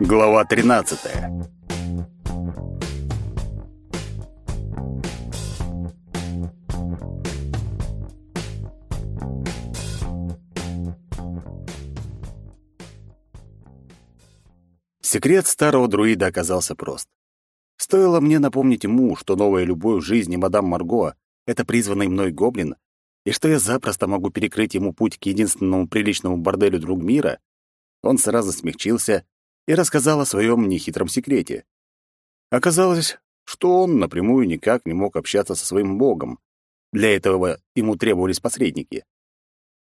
Глава 13. Секрет старого друида оказался прост. Стоило мне напомнить ему, что новая любовь в жизни мадам Марго — это призванный мной гоблин, и что я запросто могу перекрыть ему путь к единственному приличному борделю друг мира, он сразу смягчился и рассказал о своем нехитром секрете. Оказалось, что он напрямую никак не мог общаться со своим богом. Для этого ему требовались посредники.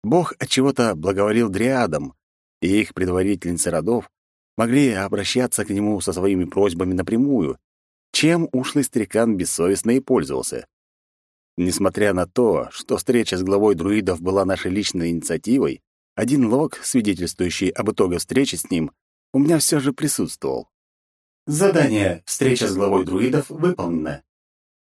Бог от чего-то благоволил дриадам, и их предварительницы родов могли обращаться к нему со своими просьбами напрямую, чем ушлый старикан бессовестно и пользовался. Несмотря на то, что встреча с главой друидов была нашей личной инициативой, один лог, свидетельствующий об итоге встречи с ним, у меня все же присутствовал. Задание «Встреча с главой друидов» выполнена.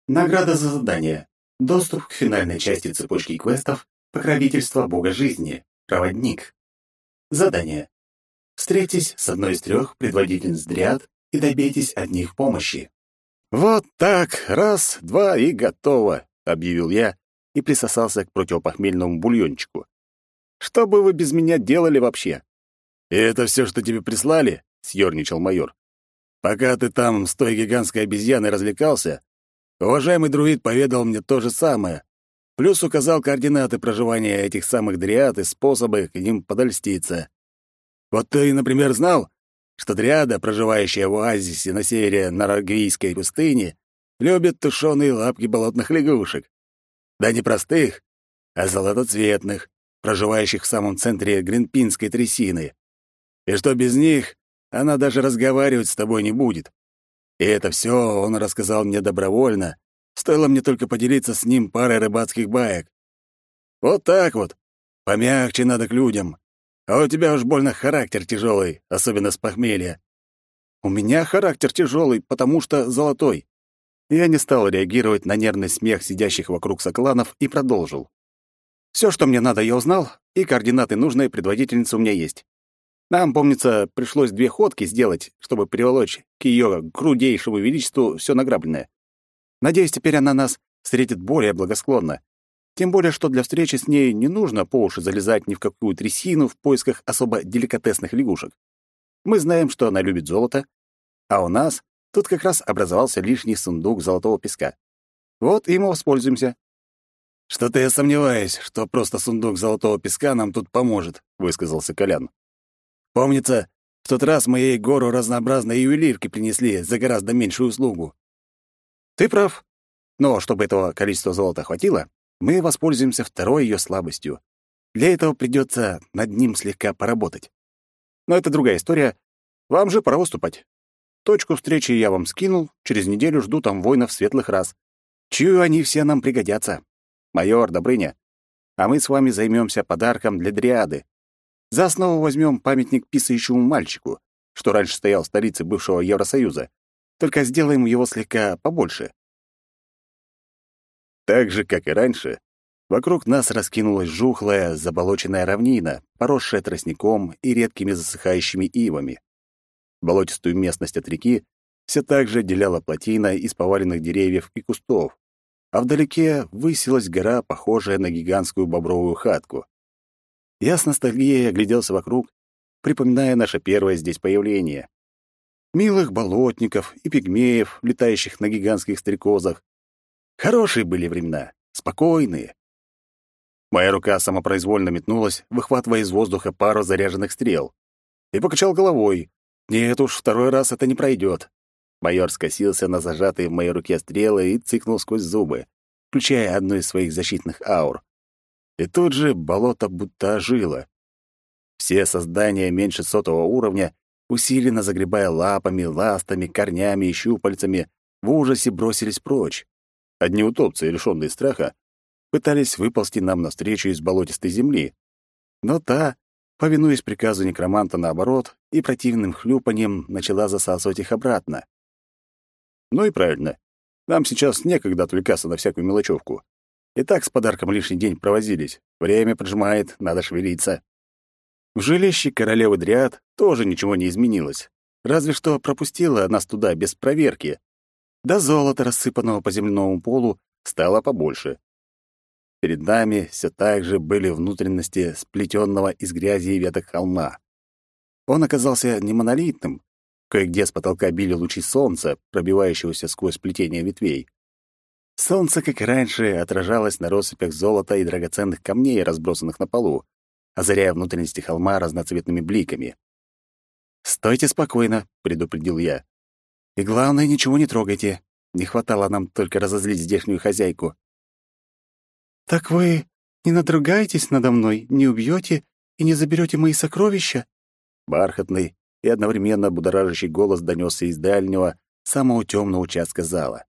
Награда за задание. Доступ к финальной части цепочки квестов «Покровительство Бога Жизни. Проводник». Задание. Встретитесь с одной из трех предводительниц дриад и добейтесь от них помощи. «Вот так, раз, два и готово», — объявил я и присосался к противопохмельному бульончику. «Что бы вы без меня делали вообще?» «И это все, что тебе прислали?» — съерничал майор. «Пока ты там с той гигантской обезьяной развлекался, уважаемый друид поведал мне то же самое, плюс указал координаты проживания этих самых дриад и способы к ним подольститься. Вот ты, например, знал, что дриада, проживающая в оазисе на севере Нарагвийской пустыни, любит тушеные лапки болотных лягушек. Да не простых, а золотоцветных, проживающих в самом центре Гринпинской трясины и что без них она даже разговаривать с тобой не будет. И это все он рассказал мне добровольно, стоило мне только поделиться с ним парой рыбацких баек. Вот так вот. Помягче надо к людям. А у тебя уж больно характер тяжелый, особенно с похмелья. У меня характер тяжелый, потому что золотой. Я не стал реагировать на нервный смех сидящих вокруг сокланов и продолжил. Все, что мне надо, я узнал, и координаты нужной предводительницы у меня есть. Нам, помнится, пришлось две ходки сделать, чтобы приволочь к ее крудейшему величеству все награбленное. Надеюсь, теперь она нас встретит более благосклонно. Тем более, что для встречи с ней не нужно по уши залезать ни в какую трясину в поисках особо деликатесных лягушек. Мы знаем, что она любит золото, а у нас тут как раз образовался лишний сундук золотого песка. Вот им и воспользуемся. «Что-то я сомневаюсь, что просто сундук золотого песка нам тут поможет», — высказался Колян. Помнится, в тот раз моей гору разнообразной ювелирки принесли за гораздо меньшую услугу. Ты прав. Но чтобы этого количества золота хватило, мы воспользуемся второй ее слабостью. Для этого придется над ним слегка поработать. Но это другая история. Вам же пора выступать. Точку встречи я вам скинул, через неделю жду там воинов светлых рас. Чую, они все нам пригодятся. Майор, Добрыня, а мы с вами займемся подарком для дриады. За основу возьмем памятник писающему мальчику, что раньше стоял в столице бывшего Евросоюза, только сделаем его слегка побольше. Так же, как и раньше, вокруг нас раскинулась жухлая, заболоченная равнина, поросшая тростником и редкими засыхающими ивами. Болотистую местность от реки все так же отделяла плотина из поваленных деревьев и кустов, а вдалеке высилась гора, похожая на гигантскую бобровую хатку. Я с ностальгией огляделся вокруг, припоминая наше первое здесь появление. Милых болотников и пигмеев, летающих на гигантских стрекозах. Хорошие были времена, спокойные. Моя рука самопроизвольно метнулась, выхватывая из воздуха пару заряженных стрел. И покачал головой. Нет уж, второй раз это не пройдет. Майор скосился на зажатые в моей руке стрелы и цыкнул сквозь зубы, включая одну из своих защитных аур. И тут же болото будто ожило. Все создания меньше сотого уровня, усиленно загребая лапами, ластами, корнями и щупальцами, в ужасе бросились прочь. Одни утопцы, лишённые страха, пытались выползти нам навстречу из болотистой земли. Но та, повинуясь приказу некроманта наоборот, и противным хлюпаньем начала засасывать их обратно. Ну и правильно. Нам сейчас некогда отвлекаться на всякую мелочевку. И так с подарком лишний день провозились. Время поджимает, надо шевелиться. В жилище королевы Дриад тоже ничего не изменилось. Разве что пропустила нас туда без проверки. Да золота, рассыпанного по земляному полу, стало побольше. Перед нами все так же были внутренности сплетенного из грязи и веток холма. Он оказался не монолитным. Кое-где с потолка били лучи солнца, пробивающегося сквозь сплетение ветвей. Солнце, как и раньше, отражалось на россыпях золота и драгоценных камней, разбросанных на полу, озаряя внутренности холма разноцветными бликами. «Стойте спокойно», — предупредил я. «И главное, ничего не трогайте. Не хватало нам только разозлить здешнюю хозяйку». «Так вы не надругаетесь надо мной, не убьете и не заберете мои сокровища?» Бархатный и одновременно будоражащий голос донесся из дальнего, самого темного участка зала.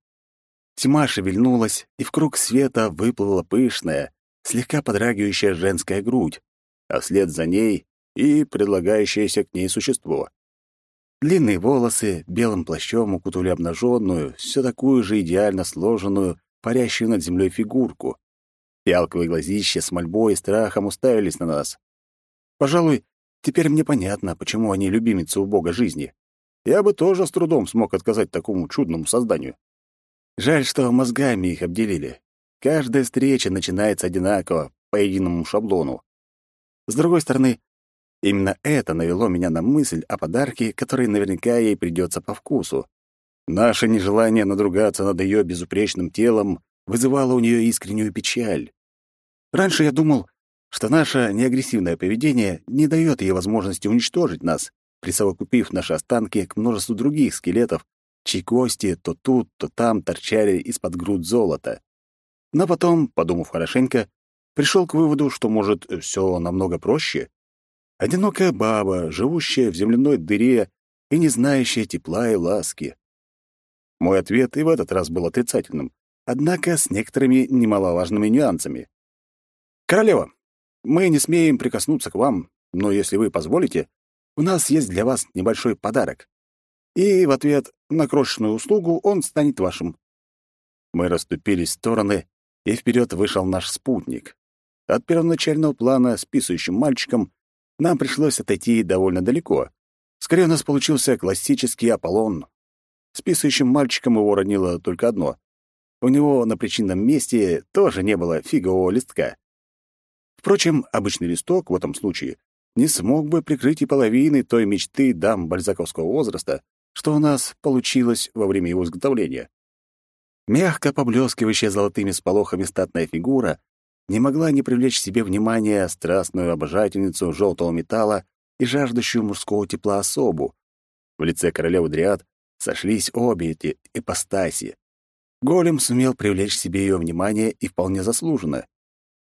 Тьма шевельнулась, и в круг света выплыла пышная, слегка подрагивающая женская грудь, а вслед за ней и предлагающееся к ней существо. Длинные волосы белым плащом укутали обнаженную, все такую же идеально сложенную, парящую над землей фигурку. Фиалковые глазища с мольбой и страхом уставились на нас. Пожалуй, теперь мне понятно, почему они любимицы у бога жизни. Я бы тоже с трудом смог отказать такому чудному созданию. Жаль, что мозгами их обделили. Каждая встреча начинается одинаково, по единому шаблону. С другой стороны, именно это навело меня на мысль о подарке, который наверняка ей придется по вкусу. Наше нежелание надругаться над ее безупречным телом вызывало у нее искреннюю печаль. Раньше я думал, что наше неагрессивное поведение не дает ей возможности уничтожить нас, присовокупив наши останки к множеству других скелетов, чьи кости то тут, то там торчали из-под груд золота. Но потом, подумав хорошенько, пришел к выводу, что, может, все намного проще. Одинокая баба, живущая в земляной дыре и не знающая тепла и ласки. Мой ответ и в этот раз был отрицательным, однако с некоторыми немаловажными нюансами. «Королева, мы не смеем прикоснуться к вам, но если вы позволите, у нас есть для вас небольшой подарок и в ответ на крошечную услугу он станет вашим. Мы расступились в стороны, и вперед вышел наш спутник. От первоначального плана с писающим мальчиком нам пришлось отойти довольно далеко. Скорее, у нас получился классический Аполлон. С писающим мальчиком его ронило только одно. У него на причинном месте тоже не было фигового листка. Впрочем, обычный листок в этом случае не смог бы прикрыть и половины той мечты дам бальзаковского возраста, что у нас получилось во время его изготовления. Мягко поблескивающая золотыми сполохами статная фигура не могла не привлечь к себе внимания страстную обожательницу желтого металла и жаждущую мужского тепла особу. В лице королевы Дриад сошлись обе эти ипостаси. Голем сумел привлечь к себе ее внимание и вполне заслуженно.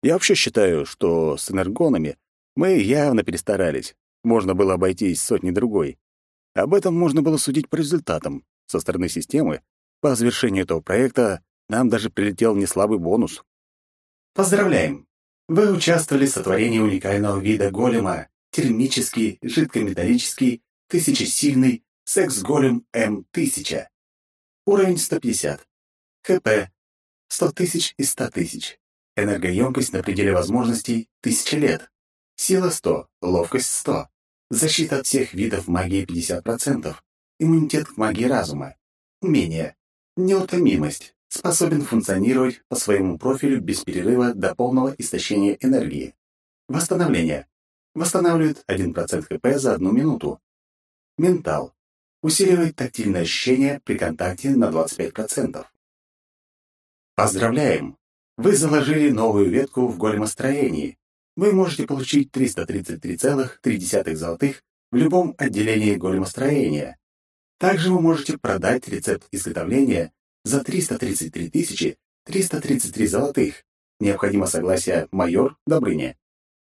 Я вообще считаю, что с энергонами мы явно перестарались. Можно было обойтись сотней другой. Об этом можно было судить по результатам. Со стороны системы, по завершению этого проекта, нам даже прилетел неслабый бонус. Поздравляем! Вы участвовали в сотворении уникального вида голема термический, жидкометаллический, тысячесильный секс-голем М1000. Уровень 150. ХП 100 тысяч из 100 тысяч. Энергоемкость на пределе возможностей 1000 лет. Сила 100, ловкость 100, Защита от всех видов магии 50%. Иммунитет к магии разума. Умение. Неутомимость. Способен функционировать по своему профилю без перерыва до полного истощения энергии. Восстановление. Восстанавливает 1% ХП за одну минуту. Ментал. Усиливает тактильное ощущение при контакте на 25%. Поздравляем! Вы заложили новую ветку в големостроении вы можете получить 333,3 золотых в любом отделении големостроения. Также вы можете продать рецепт изготовления за 333 333 золотых. Необходимо согласие майор Добрыня.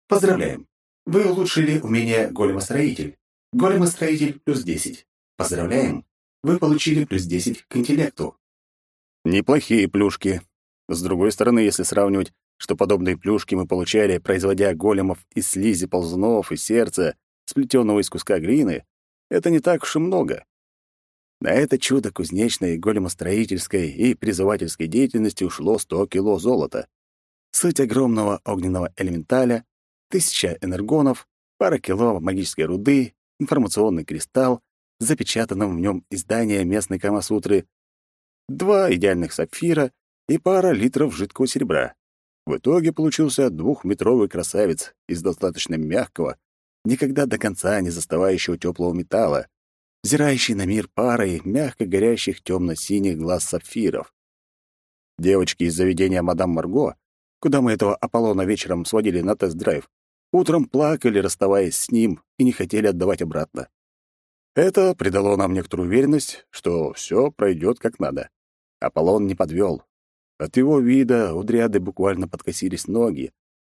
Поздравляем! Вы улучшили умение големостроитель. Големостроитель плюс 10. Поздравляем! Вы получили плюс 10 к интеллекту. Неплохие плюшки. С другой стороны, если сравнивать что подобные плюшки мы получали, производя големов из слизи ползунов и сердца, сплетенного из куска глины, это не так уж и много. На это чудо кузнечной, големостроительской и призывательской деятельности ушло 100 кило золота. Суть огромного огненного элементаля, тысяча энергонов, пара кило магической руды, информационный кристалл, с запечатанным в нем издание местной Камасутры, два идеальных сапфира и пара литров жидкого серебра. В итоге получился двухметровый красавец из достаточно мягкого, никогда до конца не застывающего теплого металла, взирающий на мир парой мягко горящих темно-синих глаз сапфиров. Девочки из заведения «Мадам Марго», куда мы этого Аполлона вечером сводили на тест-драйв, утром плакали, расставаясь с ним, и не хотели отдавать обратно. Это придало нам некоторую уверенность, что все пройдет как надо. Аполлон не подвел. От его вида у Дриады буквально подкосились ноги,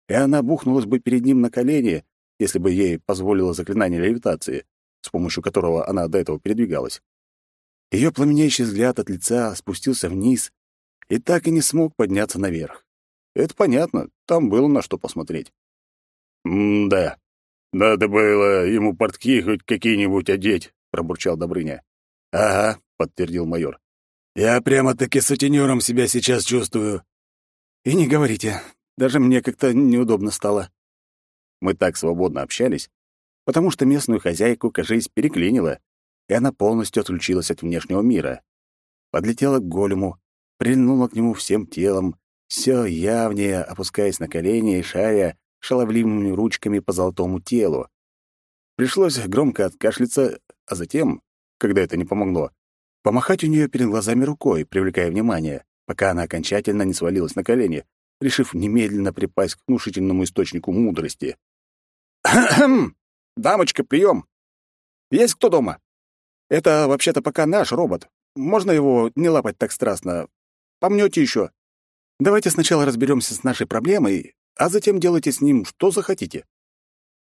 и она бухнулась бы перед ним на колени, если бы ей позволило заклинание левитации, с помощью которого она до этого передвигалась. Ее пламенеющий взгляд от лица спустился вниз и так и не смог подняться наверх. Это понятно, там было на что посмотреть. «М-да, надо было ему портки хоть какие-нибудь одеть», — пробурчал Добрыня. «Ага», — подтвердил майор. Я прямо-таки сутенером себя сейчас чувствую. И не говорите, даже мне как-то неудобно стало. Мы так свободно общались, потому что местную хозяйку, кажись, переклинило, и она полностью отключилась от внешнего мира. Подлетела к голему, прильнула к нему всем телом, все явнее опускаясь на колени и шаря шаловливыми ручками по золотому телу. Пришлось громко откашляться, а затем, когда это не помогло, помахать у нее перед глазами рукой, привлекая внимание, пока она окончательно не свалилась на колени, решив немедленно припасть к внушительному источнику мудрости. «Кхм! Дамочка, прием! Есть кто дома? Это вообще-то пока наш робот. Можно его не лапать так страстно? Помнете еще? Давайте сначала разберемся с нашей проблемой, а затем делайте с ним что захотите».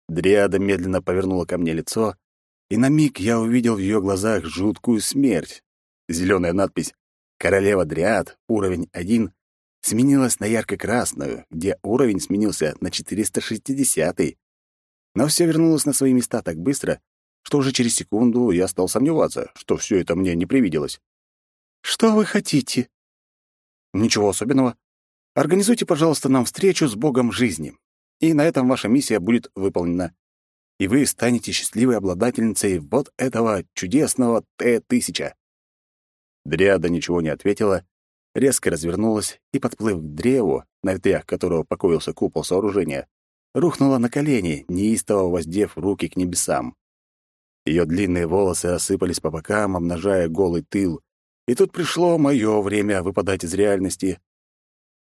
Дриада медленно повернула ко мне лицо, и на миг я увидел в ее глазах жуткую смерть. Зеленая надпись «Королева Дриад, уровень 1» сменилась на ярко-красную, где уровень сменился на 460-й. Но все вернулось на свои места так быстро, что уже через секунду я стал сомневаться, что все это мне не привиделось. «Что вы хотите?» «Ничего особенного. Организуйте, пожалуйста, нам встречу с Богом жизни, и на этом ваша миссия будет выполнена и вы станете счастливой обладательницей вот этого чудесного Т-1000». Дриада ничего не ответила, резко развернулась и, подплыв к древу, на ветвях которого покоился купол сооружения, рухнула на колени, неистово воздев руки к небесам. Ее длинные волосы осыпались по бокам, обнажая голый тыл, и тут пришло мое время выпадать из реальности.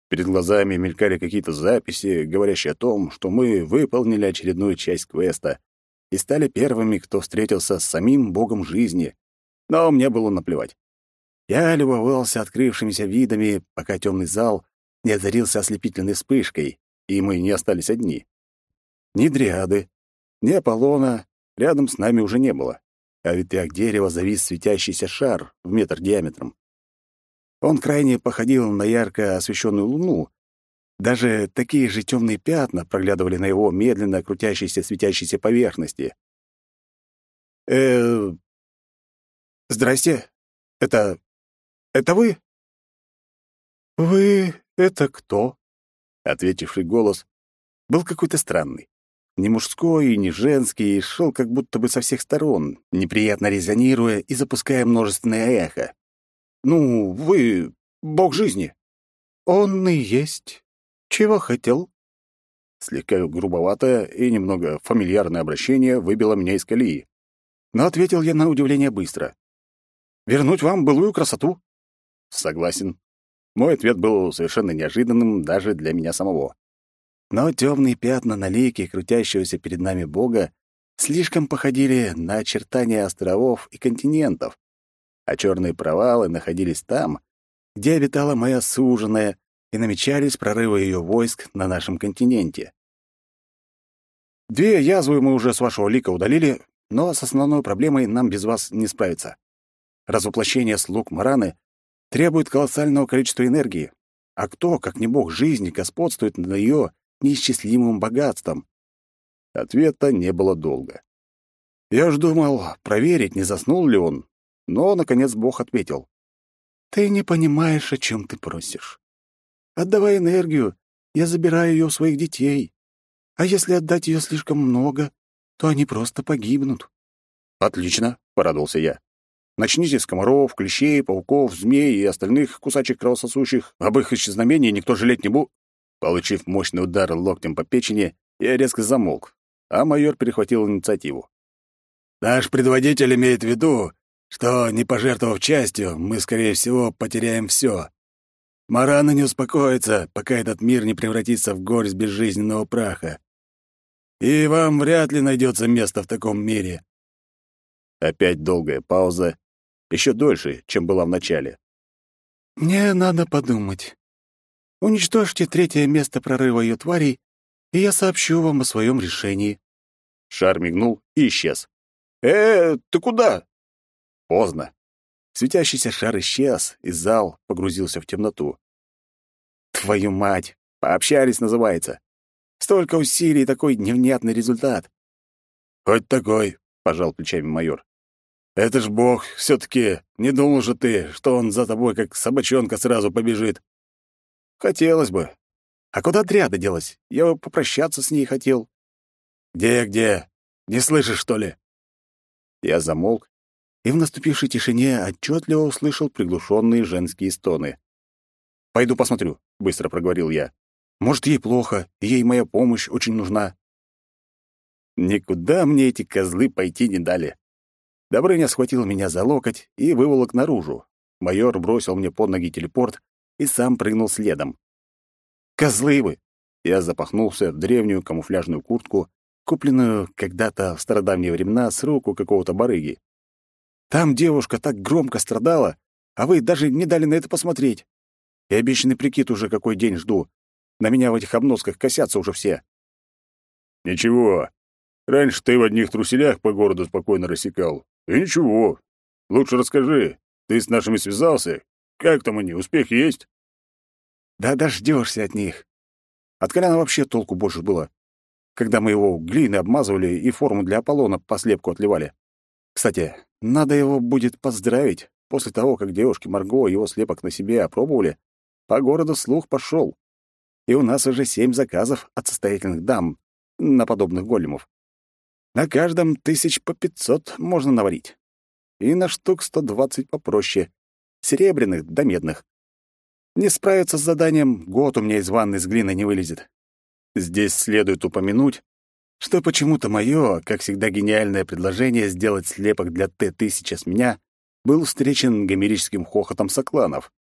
Перед глазами мелькали какие-то записи, говорящие о том, что мы выполнили очередную часть квеста и стали первыми, кто встретился с самим богом жизни. Но мне было наплевать. Я любовался открывшимися видами, пока темный зал не озарился ослепительной вспышкой, и мы не остались одни. Ни дриады, ни Аполлона рядом с нами уже не было, а в ветвях дерева завис светящийся шар в метр диаметром. Он крайне походил на ярко освещенную луну. Даже такие же темные пятна проглядывали на его медленно крутящейся светящейся поверхности. э Здрасте. Это... это вы?» «Вы — это кто?» Ответивший голос был какой-то странный. Не мужской и не женский, шел как будто бы со всех сторон, неприятно резонируя и запуская множественное эхо. Ну, вы бог жизни. Он и есть. Чего хотел? Слегка грубоватое и немного фамильярное обращение выбило меня из колеи. Но ответил я на удивление быстро. «Вернуть вам былую красоту?» «Согласен». Мой ответ был совершенно неожиданным даже для меня самого. Но темные пятна на лике крутящегося перед нами бога слишком походили на очертания островов и континентов, а черные провалы находились там, где обитала моя суженая, и намечались прорывы ее войск на нашем континенте. Две язвы мы уже с вашего лика удалили, но с основной проблемой нам без вас не справиться. Развоплощение слуг Мараны требует колоссального количества энергии, а кто, как не бог жизни, господствует над ее неисчислимым богатством? Ответа не было долго. Я уж думал проверить, не заснул ли он, но, наконец, Бог ответил. «Ты не понимаешь, о чем ты просишь. Отдавай энергию, я забираю ее у своих детей. А если отдать ее слишком много, то они просто погибнут». «Отлично», — порадовался я. «Начните с комаров, клещей, пауков, змей и остальных кусачек кровососущих. Об их исчезновении никто жалеть не будет». Получив мощный удар локтем по печени, я резко замолк, а майор перехватил инициативу. «Наш предводитель имеет в виду, что, не пожертвовав частью, мы, скорее всего, потеряем все. Марана не успокоится, пока этот мир не превратится в горсть безжизненного праха. И вам вряд ли найдется место в таком мире». Опять долгая пауза, еще дольше, чем была в начале. «Мне надо подумать. Уничтожьте третье место прорыва ее тварей, и я сообщу вам о своем решении». Шар мигнул и исчез. «Э, ты куда?» Поздно. Светящийся шар исчез, и зал погрузился в темноту. «Твою мать! Пообщались, называется. Столько усилий и такой невнятный результат». «Хоть такой», — пожал плечами майор. «Это ж бог, все таки не думал же ты, что он за тобой, как собачонка, сразу побежит». «Хотелось бы. А куда отряда делась? Я попрощаться с ней хотел». «Где-где? Не слышишь, что ли?» Я замолк и в наступившей тишине отчетливо услышал приглушенные женские стоны. «Пойду посмотрю», — быстро проговорил я. «Может, ей плохо, ей моя помощь очень нужна». Никуда мне эти козлы пойти не дали. Добрыня схватил меня за локоть и выволок наружу. Майор бросил мне под ноги телепорт и сам прыгнул следом. «Козлы вы!» Я запахнулся в древнюю камуфляжную куртку, купленную когда-то в стародавние времена с руку какого-то барыги. Там девушка так громко страдала, а вы даже не дали на это посмотреть. И обещанный прикид уже какой день жду. На меня в этих обносках косятся уже все. Ничего. Раньше ты в одних труселях по городу спокойно рассекал. И ничего. Лучше расскажи. Ты с нашими связался? Как там они? Успех есть? Да дождешься от них. От Коляна вообще толку больше было. Когда мы его глиной обмазывали и форму для Аполлона по слепку отливали. Кстати, надо его будет поздравить. После того, как девушки Марго его слепок на себе опробовали, по городу слух пошел. И у нас уже семь заказов от состоятельных дам на подобных големов. На каждом тысяч по пятьсот можно наварить. И на штук сто двадцать попроще. Серебряных да медных. Не справиться с заданием, год у меня из ванны с глиной не вылезет. Здесь следует упомянуть, что почему-то мое, как всегда, гениальное предложение сделать слепок для Т-1000 с меня был встречен гомерическим хохотом сокланов,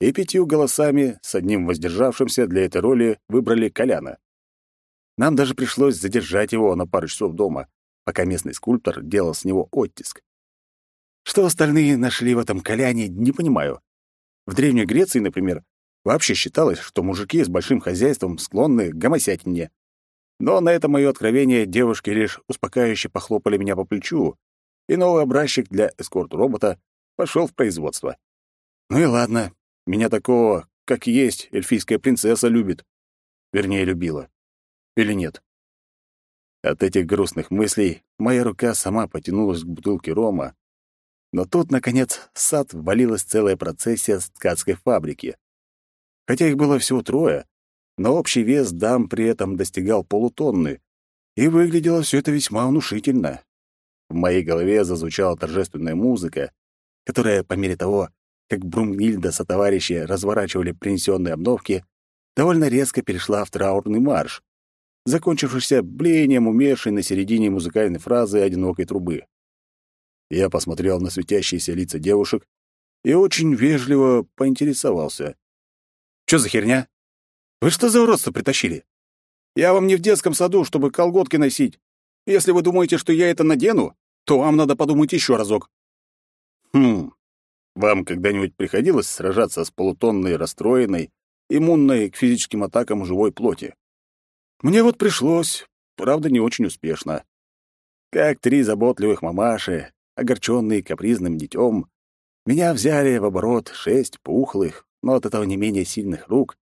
и пятью голосами, с одним воздержавшимся для этой роли, выбрали Коляна. Нам даже пришлось задержать его на пару часов дома, пока местный скульптор делал с него оттиск. Что остальные нашли в этом Коляне, не понимаю. В Древней Греции, например, вообще считалось, что мужики с большим хозяйством склонны гомосятине. Но на это мое откровение девушки лишь успокаивающе похлопали меня по плечу, и новый образчик для эскорт-робота пошел в производство. Ну и ладно, меня такого, как есть, эльфийская принцесса любит. Вернее, любила. Или нет? От этих грустных мыслей моя рука сама потянулась к бутылке рома, но тут, наконец, в сад ввалилась целая процессия с ткацкой фабрики. Хотя их было всего трое, но общий вес дам при этом достигал полутонны, и выглядело все это весьма внушительно. В моей голове зазвучала торжественная музыка, которая, по мере того, как Брумгильда со товарищи разворачивали принесенные обновки, довольно резко перешла в траурный марш, закончившийся блеянием умершей на середине музыкальной фразы одинокой трубы. Я посмотрел на светящиеся лица девушек и очень вежливо поинтересовался. «Чё за херня?» Вы что за уродство притащили? Я вам не в детском саду, чтобы колготки носить. Если вы думаете, что я это надену, то вам надо подумать еще разок. Хм. Вам когда-нибудь приходилось сражаться с полутонной расстроенной, иммунной к физическим атакам живой плоти? Мне вот пришлось, правда, не очень успешно. Как три заботливых мамаши, огорченные капризным детем, меня взяли в оборот шесть пухлых, но от этого не менее сильных рук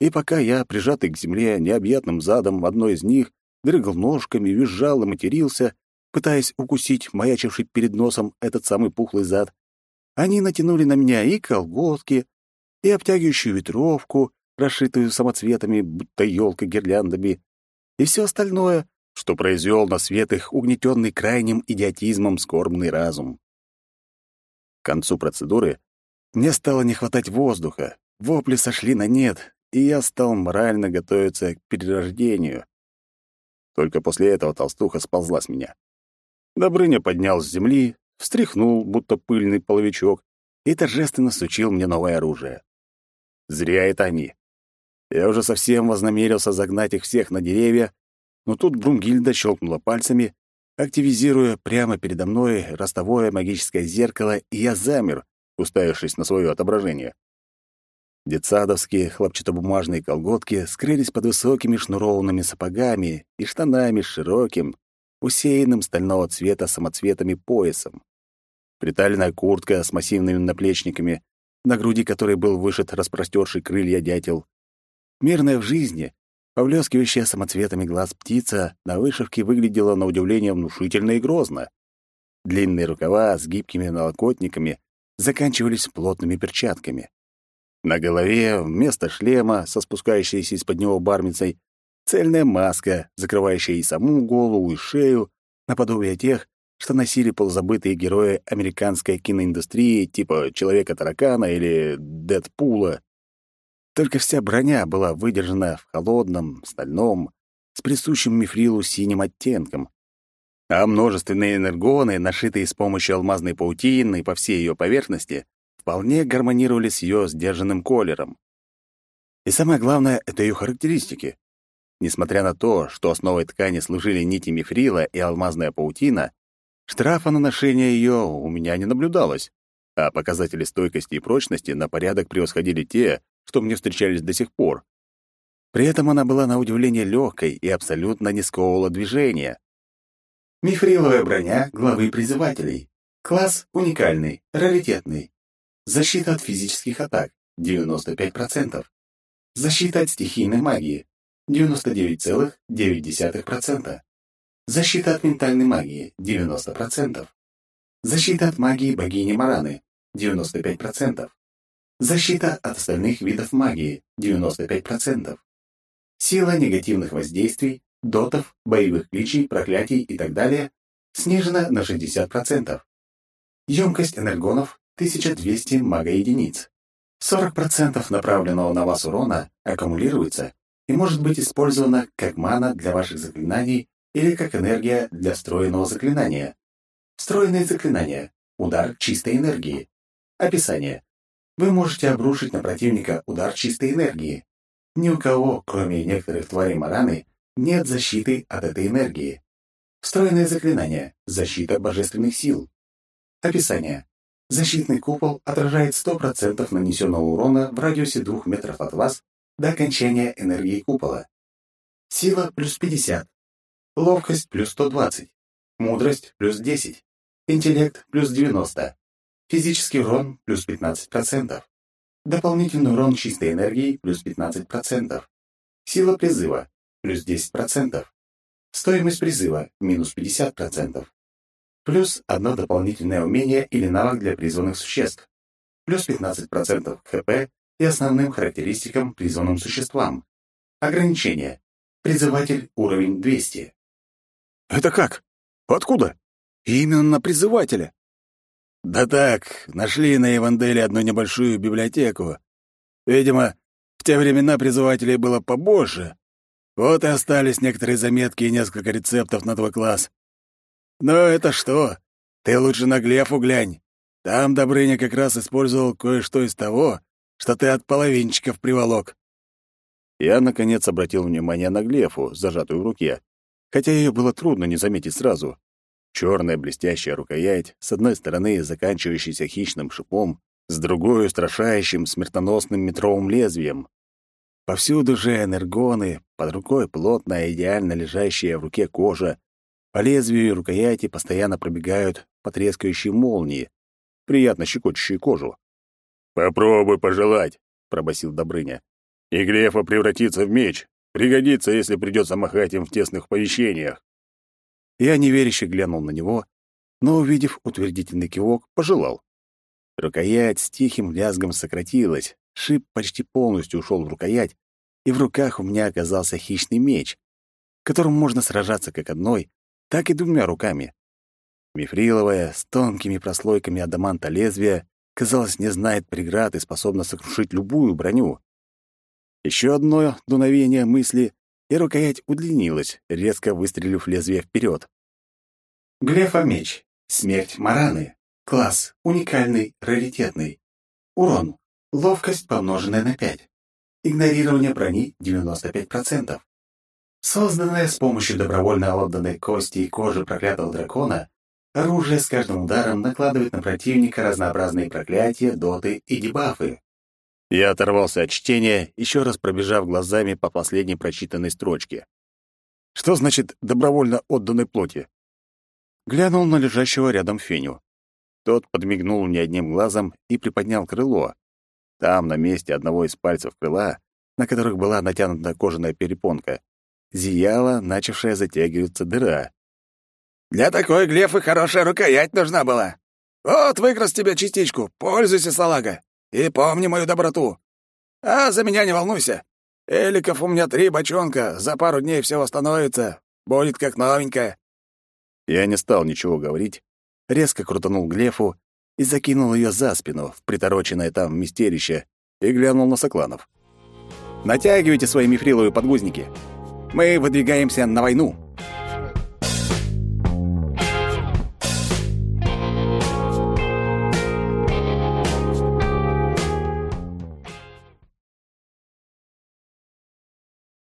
и пока я, прижатый к земле необъятным задом одной из них, дрыгал ножками, визжал и матерился, пытаясь укусить маячивший перед носом этот самый пухлый зад, они натянули на меня и колготки, и обтягивающую ветровку, расшитую самоцветами, будто елкой гирляндами, и все остальное, что произвел на свет их угнетенный крайним идиотизмом скорбный разум. К концу процедуры мне стало не хватать воздуха, вопли сошли на нет, и я стал морально готовиться к перерождению. Только после этого толстуха сползла с меня. Добрыня поднял с земли, встряхнул, будто пыльный половичок, и торжественно сучил мне новое оружие. Зря это они. Я уже совсем вознамерился загнать их всех на деревья, но тут Брунгильда щелкнула пальцами, активизируя прямо передо мной ростовое магическое зеркало, и я замер, уставившись на свое отображение. Детсадовские хлопчатобумажные колготки скрылись под высокими шнурованными сапогами и штанами с широким, усеянным стального цвета самоцветами поясом. Приталенная куртка с массивными наплечниками, на груди которой был вышит распростерший крылья дятел. Мирная в жизни, Повлескивающая самоцветами глаз птица на вышивке выглядела на удивление внушительно и грозно. Длинные рукава с гибкими налокотниками заканчивались плотными перчатками. На голове вместо шлема со спускающейся из-под него бармицей цельная маска, закрывающая и саму голову, и шею, наподобие тех, что носили полузабытые герои американской киноиндустрии типа Человека-таракана или Дэдпула. Только вся броня была выдержана в холодном, стальном, с присущим мифрилу синим оттенком, а множественные энергоны, нашитые с помощью алмазной паутины по всей ее поверхности, вполне гармонировали с ее сдержанным колером. И самое главное — это ее характеристики. Несмотря на то, что основой ткани служили нити мифрила и алмазная паутина, штрафа на ношение ее у меня не наблюдалось, а показатели стойкости и прочности на порядок превосходили те, что мне встречались до сих пор. При этом она была на удивление легкой и абсолютно не сковывала движения. Мифриловая броня главы призывателей. Класс уникальный, раритетный. Защита от физических атак 95%. Защита от стихийной магии 99,9%. Защита от ментальной магии 90%. Защита от магии богини Мараны 95%. Защита от остальных видов магии – 95%. Сила негативных воздействий, дотов, боевых кличей, проклятий и так далее снижена на 60%. Емкость энергонов – 1200 магоединиц. 40% направленного на вас урона аккумулируется и может быть использовано как мана для ваших заклинаний или как энергия для встроенного заклинания. Встроенные заклинания. Удар чистой энергии. Описание. Вы можете обрушить на противника удар чистой энергии. Ни у кого, кроме некоторых тварей Мараны, нет защиты от этой энергии. Встроенное заклинание «Защита божественных сил». Описание. Защитный купол отражает 100% нанесенного урона в радиусе 2 метров от вас до окончания энергии купола. Сила плюс 50. Ловкость плюс 120. Мудрость плюс 10. Интеллект плюс 90. Физический урон плюс 15%. Дополнительный урон чистой энергии плюс 15%. Сила призыва плюс 10%. Стоимость призыва минус 50%. Плюс одно дополнительное умение или навык для призванных существ. Плюс 15% к ХП и основным характеристикам призванным существам. Ограничение. Призыватель уровень 200. Это как? Откуда? Именно призывателя. Да так, нашли на Еванделе одну небольшую библиотеку. Видимо, в те времена призывателей было побольше. Вот и остались некоторые заметки и несколько рецептов на твой класс. Но это что? Ты лучше на Глефу глянь. Там Добрыня как раз использовал кое-что из того, что ты от половинчиков приволок. Я, наконец, обратил внимание на Глефу, зажатую в руке, хотя ее было трудно не заметить сразу. Черная блестящая рукоять, с одной стороны заканчивающаяся хищным шипом, с другой — устрашающим смертоносным метровым лезвием. Повсюду же энергоны, под рукой плотная, идеально лежащая в руке кожа. По лезвию и рукояти постоянно пробегают потрескающие молнии, приятно щекочущие кожу. «Попробуй пожелать», — пробасил Добрыня. «И Глефа превратится в меч. Пригодится, если придется махать им в тесных помещениях». Я неверяще глянул на него, но, увидев утвердительный кивок, пожелал. Рукоять с тихим лязгом сократилась, шип почти полностью ушел в рукоять, и в руках у меня оказался хищный меч. которым можно сражаться как одной, так и двумя руками. Мифриловая, с тонкими прослойками адаманта лезвия, казалось, не знает преград и способна сокрушить любую броню. Еще одно дуновение мысли, и рукоять удлинилась, резко выстрелив лезвие вперед. Глефа-меч. Смерть Мараны. Класс. Уникальный, раритетный. Урон. Ловкость, помноженная на 5. Игнорирование брони 95%. Созданное с помощью добровольно отданной кости и кожи проклятого дракона, оружие с каждым ударом накладывает на противника разнообразные проклятия, доты и дебафы. Я оторвался от чтения, еще раз пробежав глазами по последней прочитанной строчке. Что значит «добровольно отданной плоти»? Глянул на лежащего рядом Феню. Тот подмигнул мне одним глазом и приподнял крыло. Там, на месте одного из пальцев крыла, на которых была натянута кожаная перепонка, зияла, начавшая затягиваться дыра. «Для такой глефы хорошая рукоять нужна была. Вот выкрас тебе частичку, пользуйся, салага, и помни мою доброту. А за меня не волнуйся. Эликов у меня три бочонка, за пару дней все восстановится, будет как новенькая». Я не стал ничего говорить, резко крутанул Глефу и закинул ее за спину в притороченное там мистерище и глянул на сокланов. «Натягивайте свои мифриловые подгузники. Мы выдвигаемся на войну».